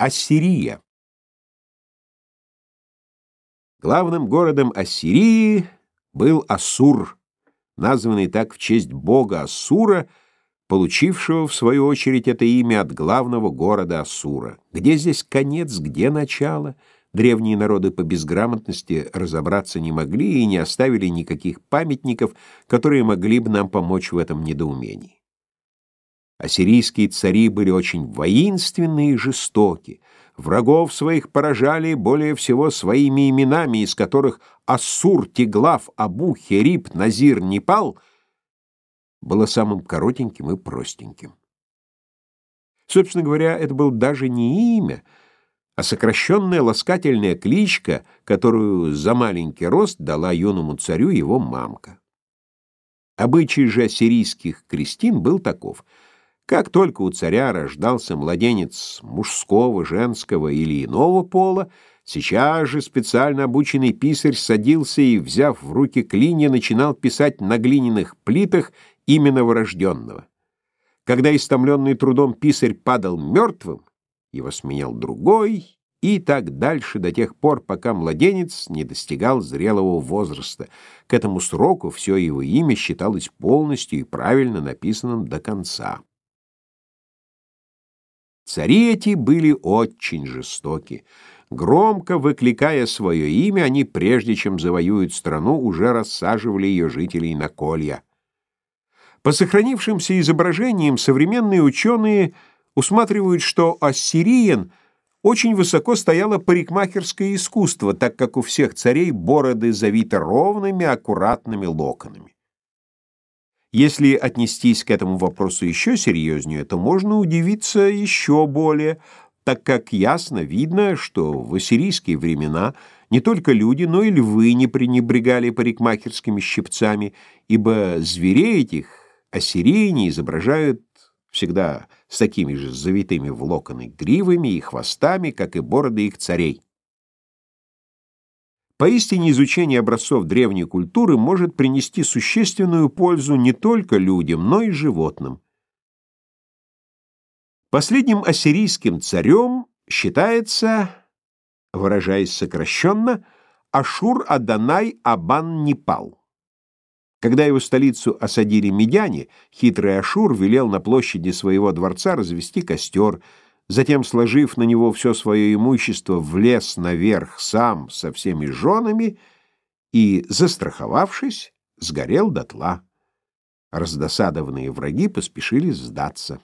Ассирия. Главным городом Ассирии был Ассур, названный так в честь бога Ассура, получившего в свою очередь это имя от главного города Ассура. Где здесь конец, где начало? Древние народы по безграмотности разобраться не могли и не оставили никаких памятников, которые могли бы нам помочь в этом недоумении. Ассирийские цари были очень воинственны и жестоки. Врагов своих поражали более всего своими именами, из которых Ассур, Тиглав, Абу, Херип, Назир, Непал было самым коротеньким и простеньким. Собственно говоря, это был даже не имя, а сокращенная ласкательная кличка, которую за маленький рост дала юному царю его мамка. Обычай же ассирийских крестин был таков — как только у царя рождался младенец мужского, женского или иного пола, сейчас же специально обученный писарь садился и, взяв в руки клинья, начинал писать на глиняных плитах имя новорожденного. Когда истомленный трудом писарь падал мертвым, его сменял другой, и так дальше до тех пор, пока младенец не достигал зрелого возраста. К этому сроку все его имя считалось полностью и правильно написанным до конца. Цари эти были очень жестоки. Громко выкликая свое имя, они, прежде чем завоюют страну, уже рассаживали ее жителей на колья. По сохранившимся изображениям современные ученые усматривают, что ассириен очень высоко стояло парикмахерское искусство, так как у всех царей бороды завиты ровными, аккуратными локонами. Если отнестись к этому вопросу еще серьезнее, то можно удивиться еще более, так как ясно видно, что в ассирийские времена не только люди, но и львы не пренебрегали парикмахерскими щипцами, ибо зверей этих ассирийне изображают всегда с такими же завитыми в локоны гривами и хвостами, как и бороды их царей. Поистине изучение образцов древней культуры может принести существенную пользу не только людям, но и животным. Последним ассирийским царем считается, выражаясь сокращенно, Ашур-Аданай Абан-Непал. Когда его столицу осадили медяне, хитрый Ашур велел на площади своего дворца развести костер, Затем, сложив на него все свое имущество, влез наверх сам со всеми женами и, застраховавшись, сгорел дотла. Раздосадованные враги поспешили сдаться.